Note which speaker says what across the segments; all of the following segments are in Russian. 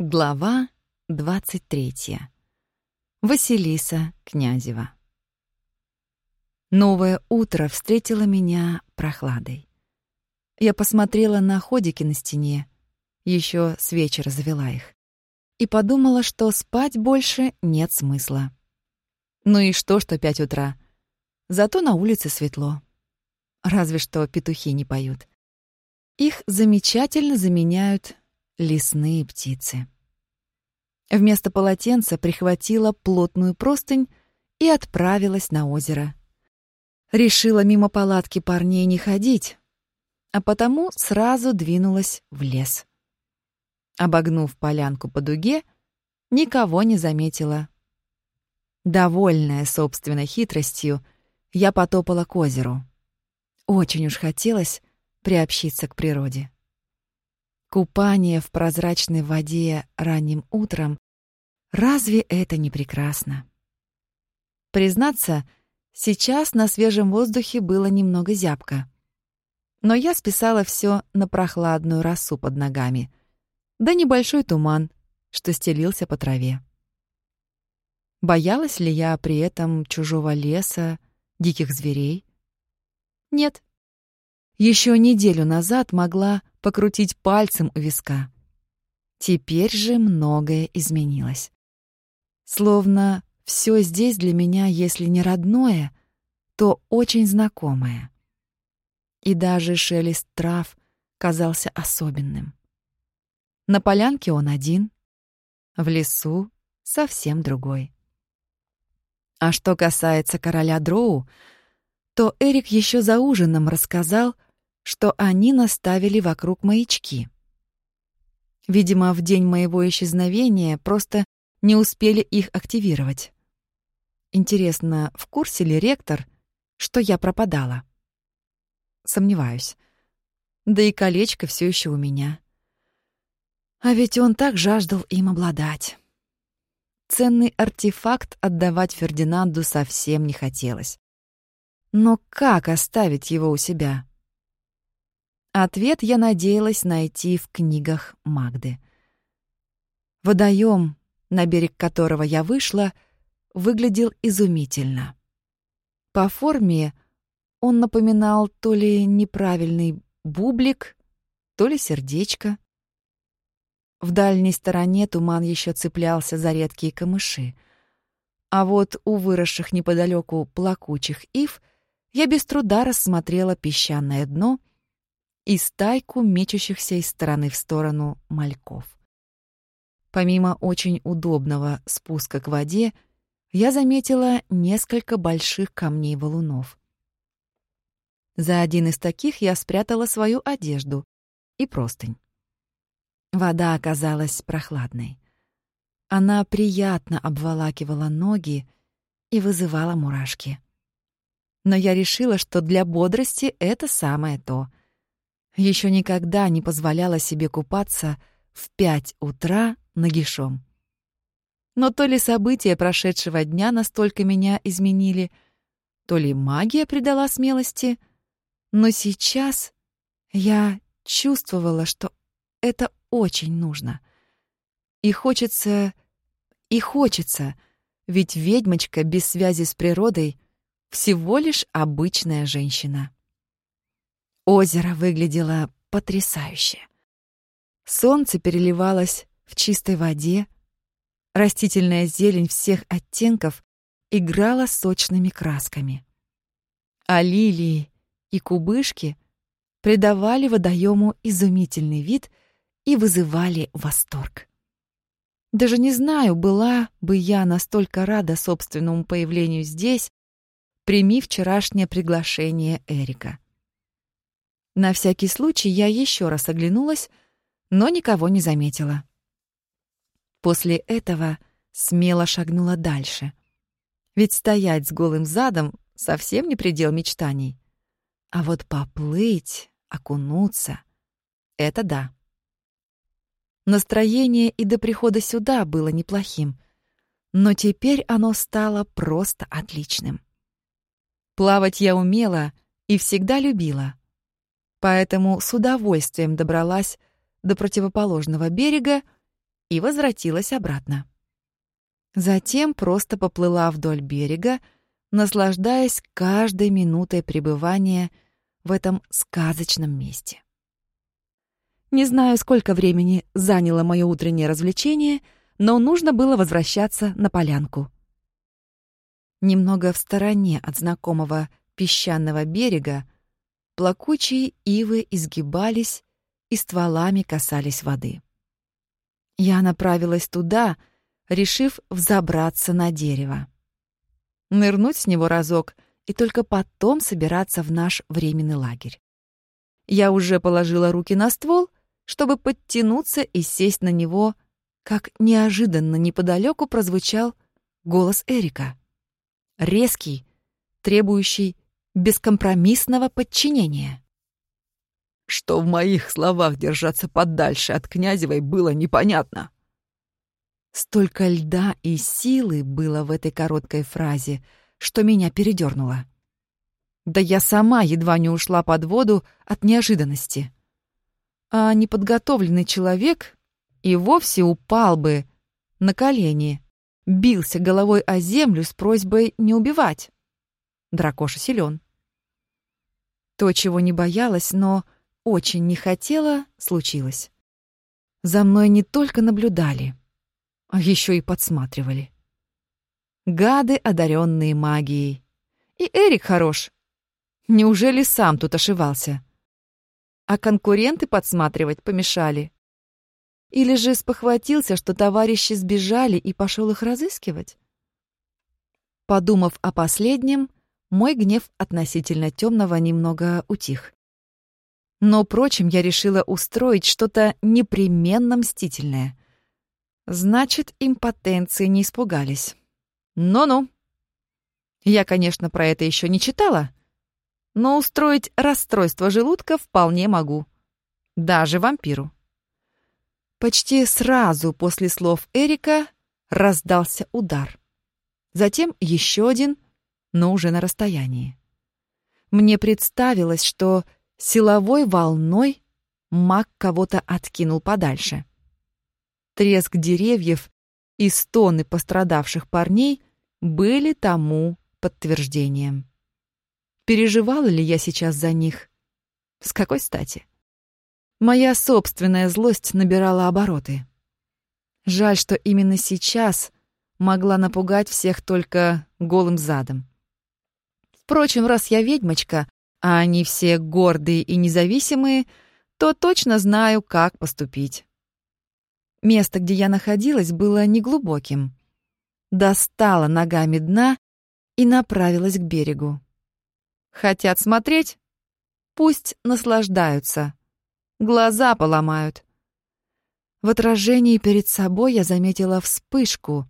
Speaker 1: Глава 23. Василиса Князева. Новое утро встретило меня прохладой. Я посмотрела на ходики на стене, еще с вечера завела их, и подумала, что спать больше нет смысла. Ну и что, что пять утра? Зато на улице светло. Разве что петухи не поют. Их замечательно заменяют лесные птицы. Вместо полотенца прихватила плотную простынь и отправилась на озеро. Решила мимо палатки парней не ходить, а потому сразу двинулась в лес. Обогнув полянку по дуге, никого не заметила. Довольная собственной хитростью, я потопала к озеру. Очень уж хотелось приобщиться к природе. Купание в прозрачной воде ранним утром — разве это не прекрасно? Признаться, сейчас на свежем воздухе было немного зябко. Но я списала все на прохладную росу под ногами, да небольшой туман, что стелился по траве. Боялась ли я при этом чужого леса, диких зверей? Нет. Еще неделю назад могла покрутить пальцем у виска. Теперь же многое изменилось. Словно все здесь для меня, если не родное, то очень знакомое. И даже шелест трав казался особенным. На полянке он один, в лесу совсем другой. А что касается короля Дроу, то Эрик еще за ужином рассказал, что они наставили вокруг маячки. Видимо, в день моего исчезновения просто не успели их активировать. Интересно, в курсе ли ректор, что я пропадала? Сомневаюсь. Да и колечко все еще у меня. А ведь он так жаждал им обладать. Ценный артефакт отдавать Фердинанду совсем не хотелось. Но как оставить его у себя? Ответ я надеялась найти в книгах Магды. Водоем, на берег которого я вышла, выглядел изумительно. По форме он напоминал то ли неправильный бублик, то ли сердечко. В дальней стороне туман еще цеплялся за редкие камыши. А вот у выросших неподалеку плакучих ив я без труда рассмотрела песчаное дно — и стайку мечущихся из стороны в сторону мальков. Помимо очень удобного спуска к воде, я заметила несколько больших камней-валунов. За один из таких я спрятала свою одежду и простынь. Вода оказалась прохладной. Она приятно обволакивала ноги и вызывала мурашки. Но я решила, что для бодрости это самое то — еще никогда не позволяла себе купаться в пять утра нагишом. Но то ли события прошедшего дня настолько меня изменили, то ли магия придала смелости, но сейчас я чувствовала, что это очень нужно. И хочется... И хочется, ведь ведьмочка без связи с природой всего лишь обычная женщина. Озеро выглядело потрясающе. Солнце переливалось в чистой воде, растительная зелень всех оттенков играла сочными красками. А лилии и кубышки придавали водоему изумительный вид и вызывали восторг. Даже не знаю, была бы я настолько рада собственному появлению здесь, прими вчерашнее приглашение Эрика. На всякий случай я еще раз оглянулась, но никого не заметила. После этого смело шагнула дальше. Ведь стоять с голым задом совсем не предел мечтаний. А вот поплыть, окунуться — это да. Настроение и до прихода сюда было неплохим, но теперь оно стало просто отличным. Плавать я умела и всегда любила — поэтому с удовольствием добралась до противоположного берега и возвратилась обратно. Затем просто поплыла вдоль берега, наслаждаясь каждой минутой пребывания в этом сказочном месте. Не знаю, сколько времени заняло мое утреннее развлечение, но нужно было возвращаться на полянку. Немного в стороне от знакомого песчаного берега плакучие ивы изгибались и стволами касались воды. Я направилась туда, решив взобраться на дерево. Нырнуть с него разок и только потом собираться в наш временный лагерь. Я уже положила руки на ствол чтобы подтянуться и сесть на него, как неожиданно неподалеку прозвучал голос Эрика. Резкий, требующий бескомпромиссного подчинения. Что в моих словах держаться подальше от Князевой было непонятно. Столько льда и силы было в этой короткой фразе, что меня передернуло. Да я сама едва не ушла под воду от неожиданности а неподготовленный человек и вовсе упал бы на колени, бился головой о землю с просьбой не убивать. Дракоша силен. То, чего не боялась, но очень не хотела, случилось. За мной не только наблюдали, а еще и подсматривали. Гады, одаренные магией. И Эрик хорош. Неужели сам тут ошивался? а конкуренты подсматривать помешали. Или же спохватился, что товарищи сбежали и пошел их разыскивать? Подумав о последнем, мой гнев относительно темного немного утих. Но, прочим, я решила устроить что-то непременно мстительное. Значит, импотенции не испугались. Ну-ну. Я, конечно, про это еще не читала, но устроить расстройство желудка вполне могу. Даже вампиру. Почти сразу после слов Эрика раздался удар. Затем еще один, но уже на расстоянии. Мне представилось, что силовой волной маг кого-то откинул подальше. Треск деревьев и стоны пострадавших парней были тому подтверждением. Переживала ли я сейчас за них? С какой стати? Моя собственная злость набирала обороты. Жаль, что именно сейчас могла напугать всех только голым задом. Впрочем, раз я ведьмочка, а они все гордые и независимые, то точно знаю, как поступить. Место, где я находилась, было неглубоким. Достала ногами дна и направилась к берегу. Хотят смотреть? Пусть наслаждаются. Глаза поломают. В отражении перед собой я заметила вспышку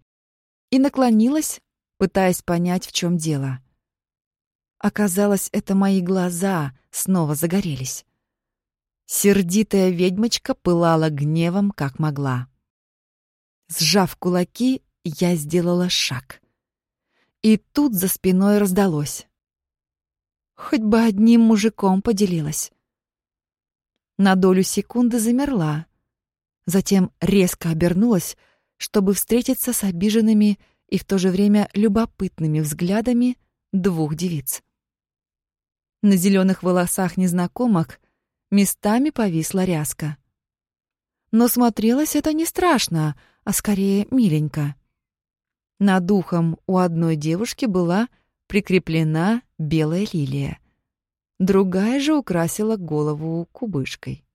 Speaker 1: и наклонилась, пытаясь понять, в чем дело. Оказалось, это мои глаза снова загорелись. Сердитая ведьмочка пылала гневом, как могла. Сжав кулаки, я сделала шаг. И тут за спиной раздалось. Хоть бы одним мужиком поделилась. На долю секунды замерла. Затем резко обернулась, чтобы встретиться с обиженными и в то же время любопытными взглядами двух девиц. На зеленых волосах незнакомок местами повисла ряска. Но смотрелось это не страшно, а скорее миленько. Над духом у одной девушки была прикреплена белая лилия. Другая же украсила голову кубышкой.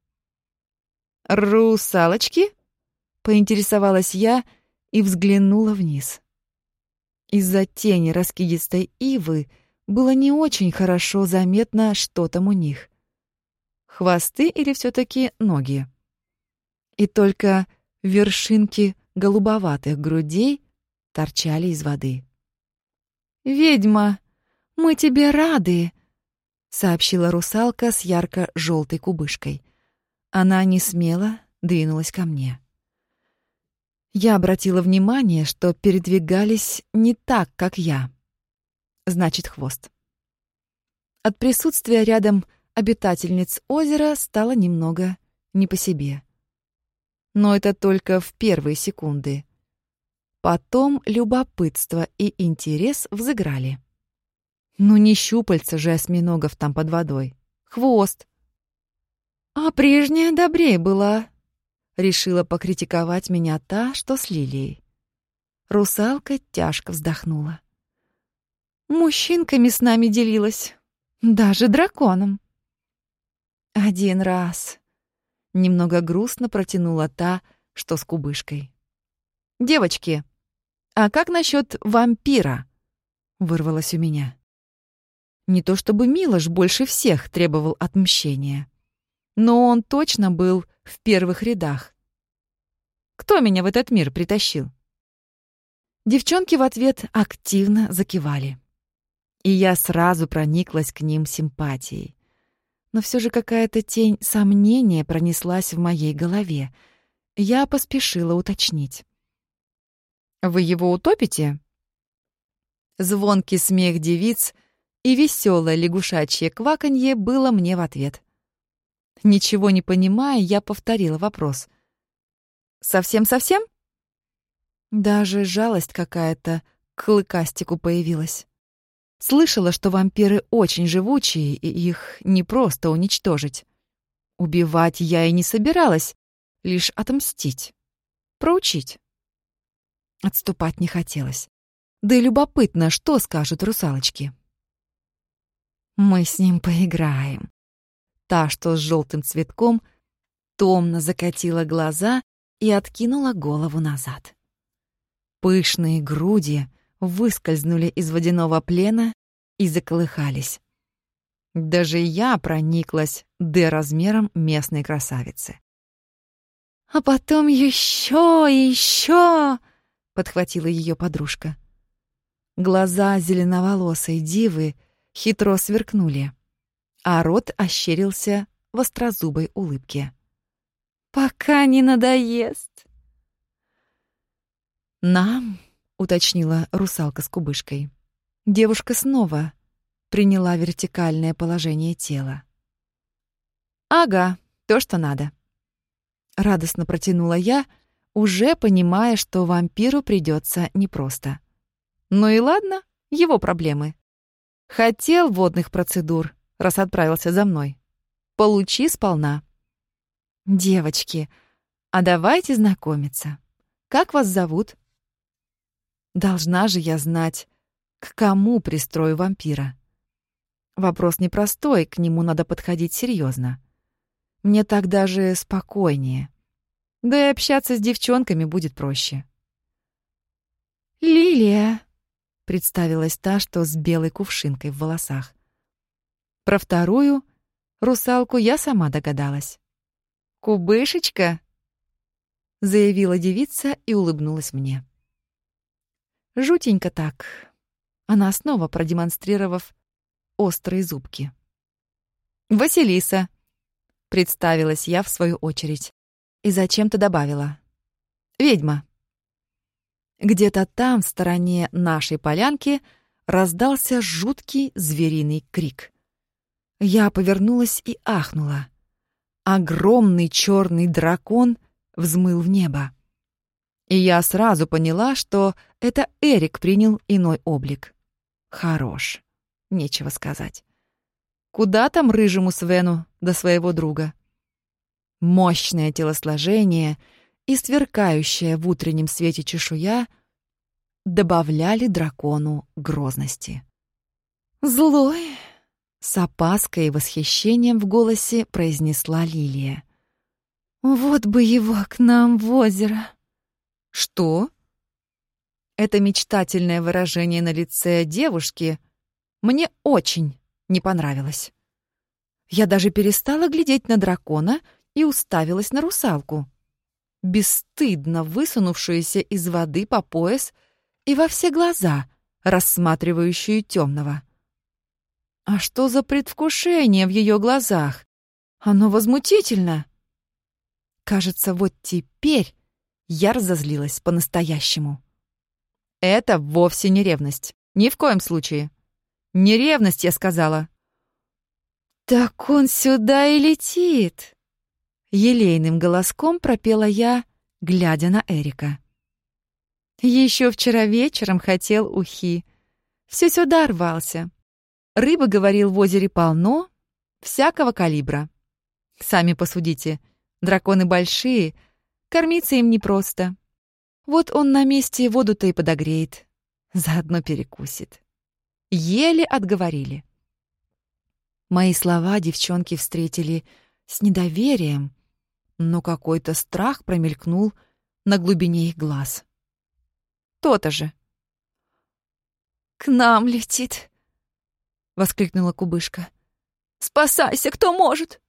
Speaker 1: «Русалочки?» — поинтересовалась я и взглянула вниз. Из-за тени раскидистой ивы было не очень хорошо заметно, что там у них. Хвосты или все таки ноги? И только вершинки голубоватых грудей торчали из воды. «Ведьма, мы тебе рады!» — сообщила русалка с ярко-желтой кубышкой. Она не смело двинулась ко мне. Я обратила внимание, что передвигались не так, как я. Значит, хвост. От присутствия рядом обитательниц озера стало немного не по себе. Но это только в первые секунды. Потом любопытство и интерес взыграли. Ну не щупальца же осьминогов там под водой. Хвост. А прежняя добрее была. Решила покритиковать меня та, что с лилией. Русалка тяжко вздохнула. Мужчинками с нами делилась. Даже драконом. Один раз. Немного грустно протянула та, что с кубышкой. «Девочки, а как насчет вампира?» Вырвалось у меня. Не то чтобы Милош больше всех требовал отмщения, но он точно был в первых рядах. Кто меня в этот мир притащил? Девчонки в ответ активно закивали. И я сразу прониклась к ним симпатией. Но все же какая-то тень сомнения пронеслась в моей голове. Я поспешила уточнить. «Вы его утопите?» Звонкий смех девиц и веселое лягушачье кваканье было мне в ответ. Ничего не понимая, я повторила вопрос. «Совсем-совсем?» Даже жалость какая-то к клыкастику появилась. Слышала, что вампиры очень живучие, и их не просто уничтожить. Убивать я и не собиралась, лишь отомстить. Проучить. Отступать не хотелось. Да и любопытно, что скажут русалочки. Мы с ним поиграем. Та, что с желтым цветком, томно закатила глаза и откинула голову назад. Пышные груди выскользнули из водяного плена и заколыхались. Даже я прониклась Д размером местной красавицы. «А потом еще и еще!» — подхватила ее подружка. Глаза зеленоволосой дивы хитро сверкнули, а рот ощерился в острозубой улыбке. «Пока не надоест!» «Нам?» — уточнила русалка с кубышкой. Девушка снова приняла вертикальное положение тела. «Ага, то, что надо». Радостно протянула я, уже понимая, что вампиру придется непросто. Ну и ладно, его проблемы. Хотел водных процедур, раз отправился за мной. Получи сполна. Девочки, а давайте знакомиться. Как вас зовут? Должна же я знать, к кому пристрою вампира. Вопрос непростой, к нему надо подходить серьезно. Мне так даже спокойнее. Да и общаться с девчонками будет проще. «Лилия», — представилась та, что с белой кувшинкой в волосах. Про вторую русалку я сама догадалась. «Кубышечка?» — заявила девица и улыбнулась мне. Жутенько так. Она снова продемонстрировав острые зубки. «Василиса», — представилась я в свою очередь. И зачем-то добавила. «Ведьма». Где-то там, в стороне нашей полянки, раздался жуткий звериный крик. Я повернулась и ахнула. Огромный черный дракон взмыл в небо. И я сразу поняла, что это Эрик принял иной облик. Хорош. Нечего сказать. Куда там рыжему Свену до своего друга? Мощное телосложение и сверкающая в утреннем свете чешуя добавляли дракону грозности. «Злой!» — с опаской и восхищением в голосе произнесла Лилия. «Вот бы его к нам в озеро!» «Что?» Это мечтательное выражение на лице девушки мне очень не понравилось. Я даже перестала глядеть на дракона и уставилась на русалку, бесстыдно высунувшуюся из воды по пояс и во все глаза, рассматривающую темного. А что за предвкушение в ее глазах? Оно возмутительно. Кажется, вот теперь я разозлилась по-настоящему. Это вовсе не ревность. Ни в коем случае. Не ревность, я сказала. Так он сюда и летит. Елейным голоском пропела я, глядя на Эрика. Еще вчера вечером хотел ухи. Все сюда рвался. Рыбы, говорил, в озере полно, всякого калибра. Сами посудите, драконы большие, кормиться им непросто. Вот он на месте воду-то и подогреет, заодно перекусит. Еле отговорили. Мои слова девчонки встретили с недоверием, но какой-то страх промелькнул на глубине их глаз. То-то же. «К нам летит!» — воскликнула кубышка. «Спасайся, кто может!»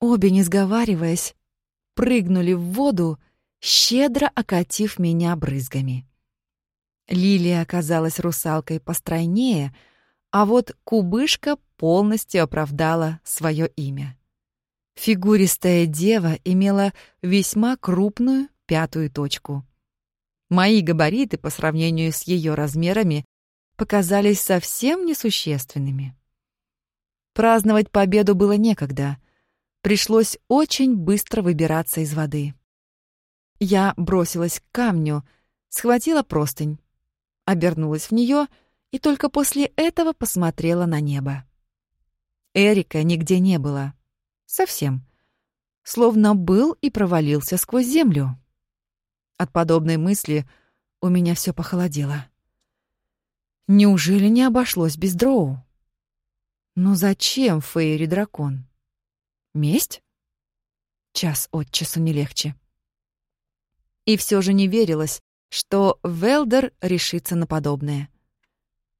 Speaker 1: Обе, не сговариваясь, прыгнули в воду, щедро окатив меня брызгами. Лилия оказалась русалкой постройнее, а вот кубышка полностью оправдала свое имя. Фигуристая дева имела весьма крупную пятую точку. Мои габариты по сравнению с ее размерами показались совсем несущественными. Праздновать победу было некогда. Пришлось очень быстро выбираться из воды. Я бросилась к камню, схватила простынь, обернулась в нее и только после этого посмотрела на небо. Эрика нигде не было. Совсем. Словно был и провалился сквозь землю. От подобной мысли у меня все похолодело. Неужели не обошлось без дроу? Но зачем Фейри дракон? Месть? Час от часу не легче. И все же не верилось, что Велдер решится на подобное.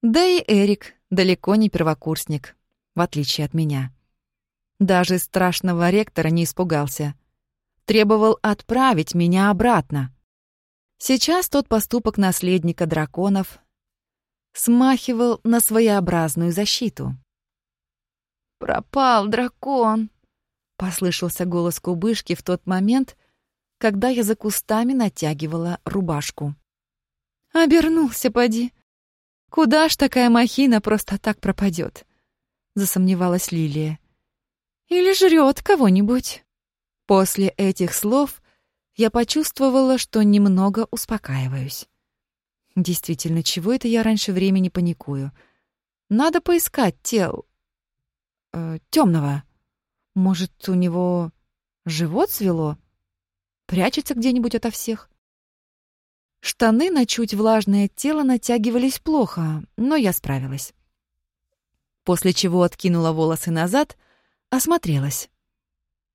Speaker 1: Да и Эрик далеко не первокурсник, в отличие от меня. Даже страшного ректора не испугался. Требовал отправить меня обратно. Сейчас тот поступок наследника драконов смахивал на своеобразную защиту. «Пропал дракон!» — послышался голос кубышки в тот момент, когда я за кустами натягивала рубашку. «Обернулся, поди! Куда ж такая махина просто так пропадет?» — засомневалась Лилия. Или жрет кого-нибудь. После этих слов я почувствовала, что немного успокаиваюсь. Действительно, чего это я раньше времени паникую? Надо поискать тел... Э, темного. Может, у него живот свело? Прячется где-нибудь ото всех? Штаны на чуть влажное тело натягивались плохо, но я справилась. После чего откинула волосы назад Осмотрелась.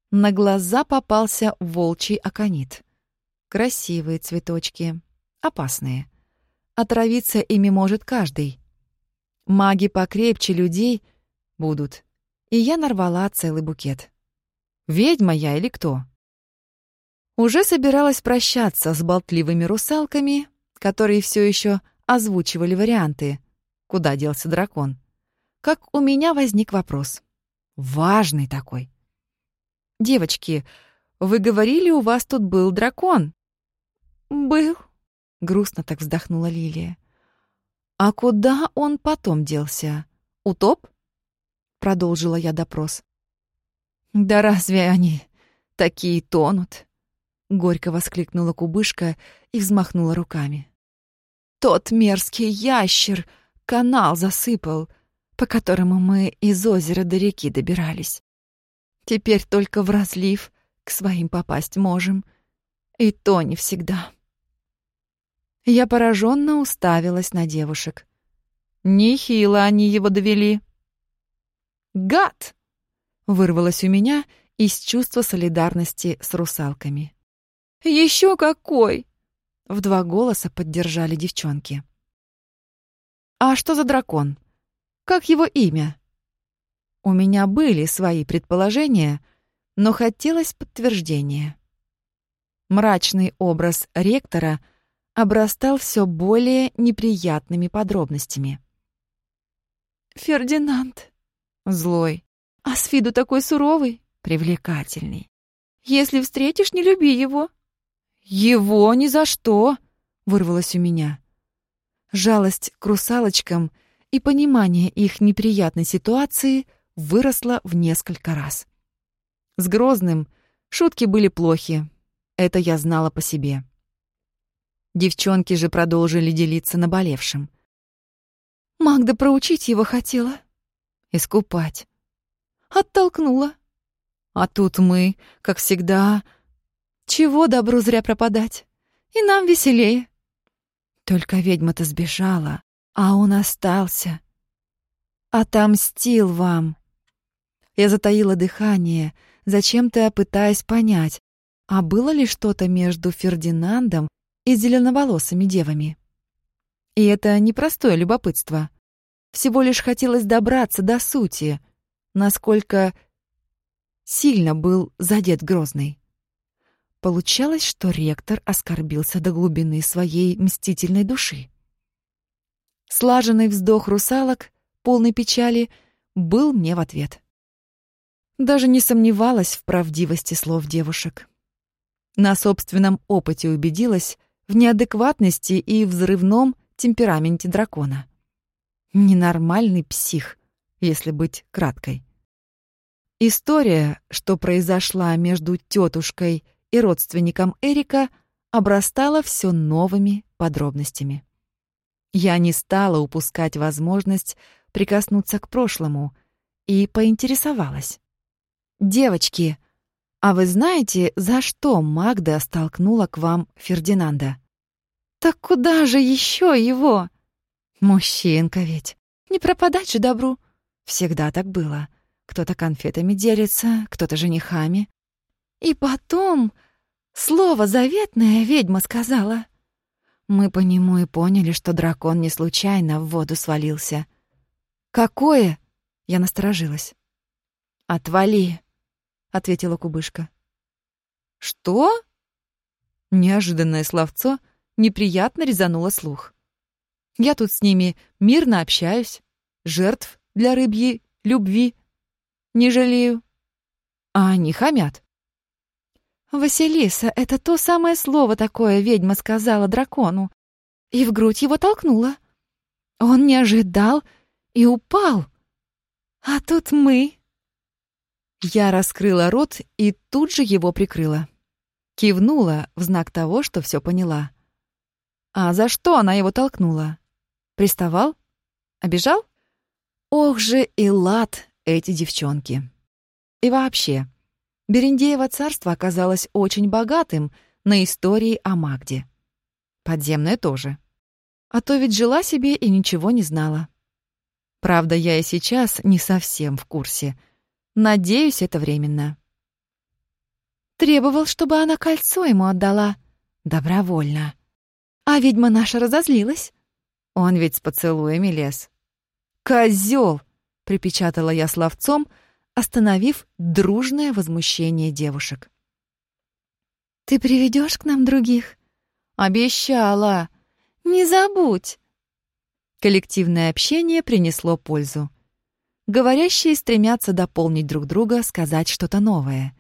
Speaker 1: На глаза попался волчий аконит. Красивые цветочки, опасные. Отравиться ими может каждый. Маги покрепче людей будут. И я нарвала целый букет. Ведьма я или кто? Уже собиралась прощаться с болтливыми русалками, которые все еще озвучивали варианты, куда делся дракон, как у меня возник вопрос. Важный такой. «Девочки, вы говорили, у вас тут был дракон?» «Был», — грустно так вздохнула Лилия. «А куда он потом делся? Утоп?» — продолжила я допрос. «Да разве они такие тонут?» — горько воскликнула кубышка и взмахнула руками. «Тот мерзкий ящер канал засыпал, по которому мы из озера до реки добирались. Теперь только в разлив к своим попасть можем. И то не всегда. Я пораженно уставилась на девушек. Нехило они его довели. «Гад!» — вырвалось у меня из чувства солидарности с русалками. «Еще какой!» — в два голоса поддержали девчонки. «А что за дракон?» Как его имя? У меня были свои предположения, но хотелось подтверждения. Мрачный образ ректора обрастал все более неприятными подробностями. «Фердинанд. Злой. А с виду такой суровый, привлекательный. Если встретишь, не люби его». «Его ни за что!» — вырвалось у меня. Жалость к русалочкам и понимание их неприятной ситуации выросло в несколько раз. С Грозным Шутки были плохи. Это я знала по себе. Девчонки же продолжили делиться наболевшим. Магда проучить его хотела. Искупать. Оттолкнула. А тут мы, как всегда... Чего добру зря пропадать? И нам веселее. Только ведьма-то сбежала, а он остался. Отомстил вам. Я затаила дыхание, зачем-то пытаясь понять, а было ли что-то между Фердинандом и зеленоволосыми девами. И это непростое любопытство. Всего лишь хотелось добраться до сути, насколько сильно был задет Грозный. Получалось, что ректор оскорбился до глубины своей мстительной души. Слаженный вздох русалок, полный печали, был мне в ответ. Даже не сомневалась в правдивости слов девушек. На собственном опыте убедилась в неадекватности и взрывном темпераменте дракона. Ненормальный псих, если быть краткой. История, что произошла между тетушкой и родственником Эрика, обрастала все новыми подробностями. Я не стала упускать возможность прикоснуться к прошлому и поинтересовалась. «Девочки, а вы знаете, за что Магда столкнула к вам Фердинанда?» «Так куда же еще его?» «Мужчинка ведь. Не пропадать же добру. Всегда так было. Кто-то конфетами делится, кто-то женихами. И потом слово заветное ведьма сказала. Мы по нему и поняли, что дракон не случайно в воду свалился. «Какое?» — я насторожилась. «Отвали!» — ответила кубышка. «Что?» Неожиданное словцо неприятно резануло слух. «Я тут с ними мирно общаюсь, жертв для рыбьей любви не жалею, а они хамят. «Василиса, это то самое слово такое ведьма сказала дракону, и в грудь его толкнула. Он не ожидал и упал. А тут мы...» Я раскрыла рот и тут же его прикрыла. Кивнула в знак того, что все поняла. А за что она его толкнула? Приставал? Обижал? Ох же и лад эти девчонки. И вообще, Берендеево царство оказалось очень богатым на истории о Магде. Подземное тоже. А то ведь жила себе и ничего не знала. Правда, я и сейчас не совсем в курсе. Надеюсь, это временно. Требовал, чтобы она кольцо ему отдала. Добровольно. А ведьма наша разозлилась. Он ведь с поцелуями лез. «Козёл!» — припечатала я словцом — остановив дружное возмущение девушек. «Ты приведешь к нам других?» «Обещала! Не забудь!» Коллективное общение принесло пользу. Говорящие стремятся дополнить друг друга, сказать что-то новое.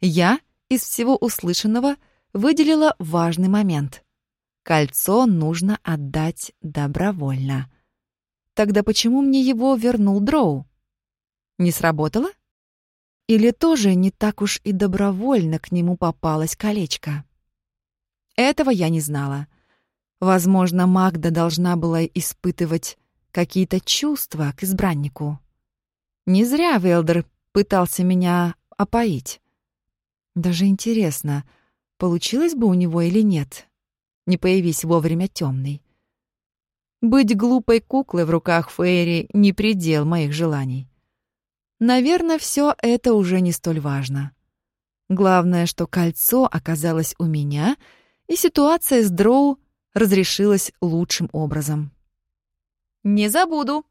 Speaker 1: Я из всего услышанного выделила важный момент. Кольцо нужно отдать добровольно. Тогда почему мне его вернул Дроу? Не сработало? Или тоже не так уж и добровольно к нему попалось колечко? Этого я не знала. Возможно, Магда должна была испытывать какие-то чувства к избраннику. Не зря Велдер пытался меня опоить. Даже интересно, получилось бы у него или нет, не появись вовремя темный. Быть глупой куклой в руках Фейри — не предел моих желаний. Наверное, все это уже не столь важно. Главное, что кольцо оказалось у меня, и ситуация с Дроу разрешилась лучшим образом. «Не забуду!»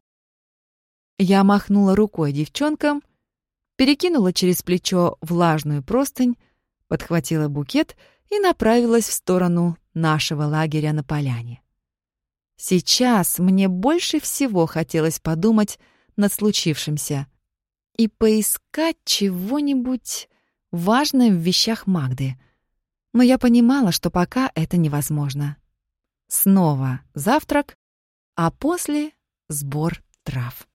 Speaker 1: Я махнула рукой девчонкам, перекинула через плечо влажную простынь, подхватила букет и направилась в сторону нашего лагеря на поляне. Сейчас мне больше всего хотелось подумать над случившимся, и поискать чего-нибудь важное в вещах Магды. Но я понимала, что пока это невозможно. Снова завтрак, а после — сбор трав.